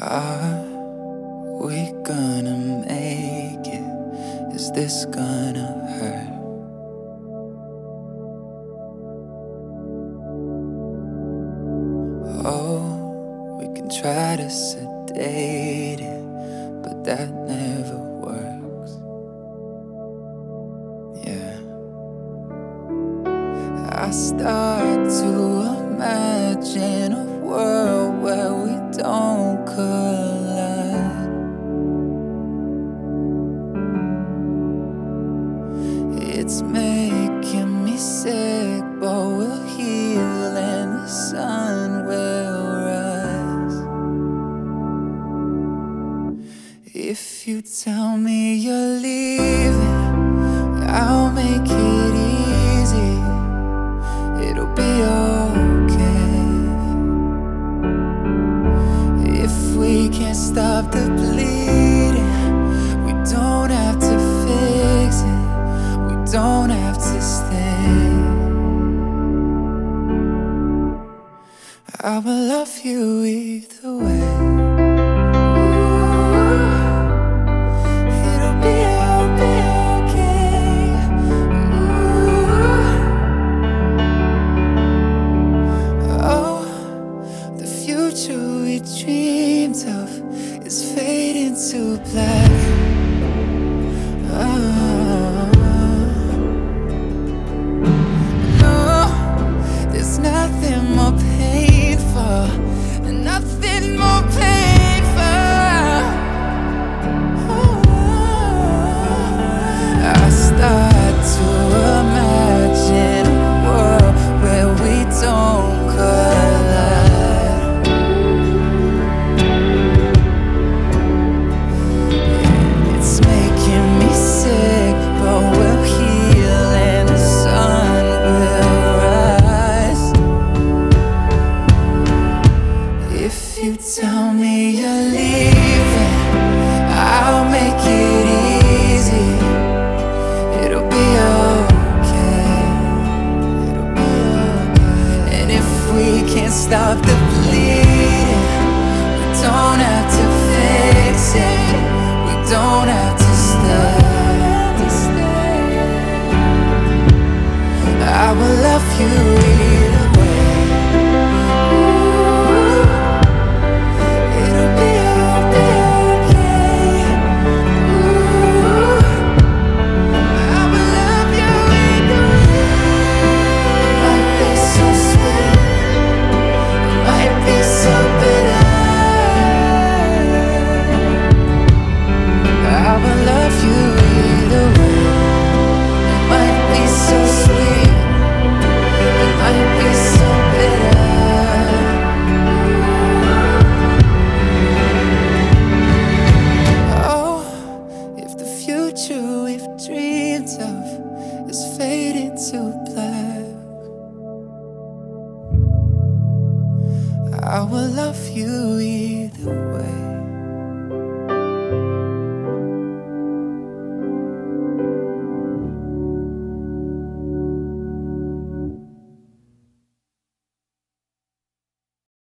Are we gonna make it? Is this gonna hurt? Oh, we can try to sedate it, but that never works. Yeah. I start to imagine It's making me sick, but we'll heal and the sun will rise. If you tell me you're leaving, I'll make it easy. It'll be okay. If we can't stop the I will love you either way. It'll be, okay. Oh, the future we dreamed of is fading to black. You tell me you're leaving, I'll make it easy. It'll be okay. It'll be okay. And if we can't stop the bleeding, we don't have to fix it. We don't have to stay. I will love you is to black, I will love you.